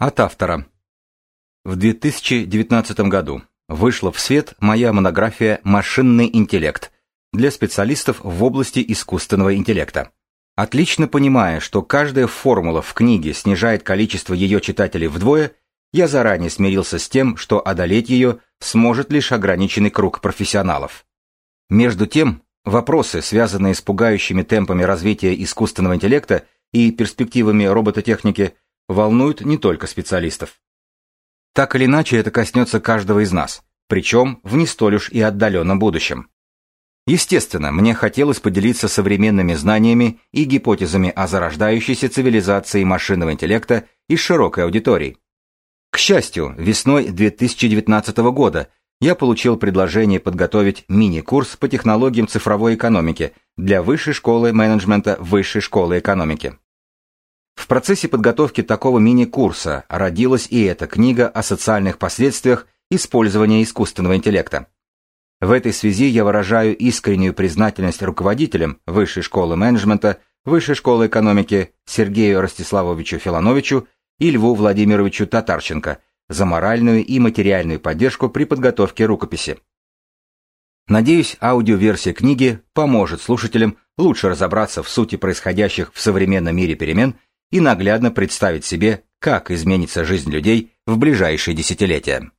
От автора. В 2019 году вышла в свет моя монография «Машинный интеллект» для специалистов в области искусственного интеллекта. Отлично понимая, что каждая формула в книге снижает количество ее читателей вдвое, я заранее смирился с тем, что одолеть ее сможет лишь ограниченный круг профессионалов. Между тем, вопросы, связанные с пугающими темпами развития искусственного интеллекта и перспективами робототехники – волнуют не только специалистов. Так или иначе, это коснется каждого из нас, причем в не столь уж и отдаленном будущем. Естественно, мне хотелось поделиться современными знаниями и гипотезами о зарождающейся цивилизации машинного интеллекта и широкой аудитории. К счастью, весной 2019 года я получил предложение подготовить мини-курс по технологиям цифровой экономики для Высшей школы менеджмента Высшей школы экономики. В процессе подготовки такого мини-курса родилась и эта книга о социальных последствиях использования искусственного интеллекта. В этой связи я выражаю искреннюю признательность руководителям Высшей школы менеджмента, Высшей школы экономики Сергею Ростиславовичу Филановичу и Льву Владимировичу Татарченко за моральную и материальную поддержку при подготовке рукописи. Надеюсь, аудиоверсия книги поможет слушателям лучше разобраться в сути происходящих в современном мире перемен – и наглядно представить себе, как изменится жизнь людей в ближайшие десятилетия.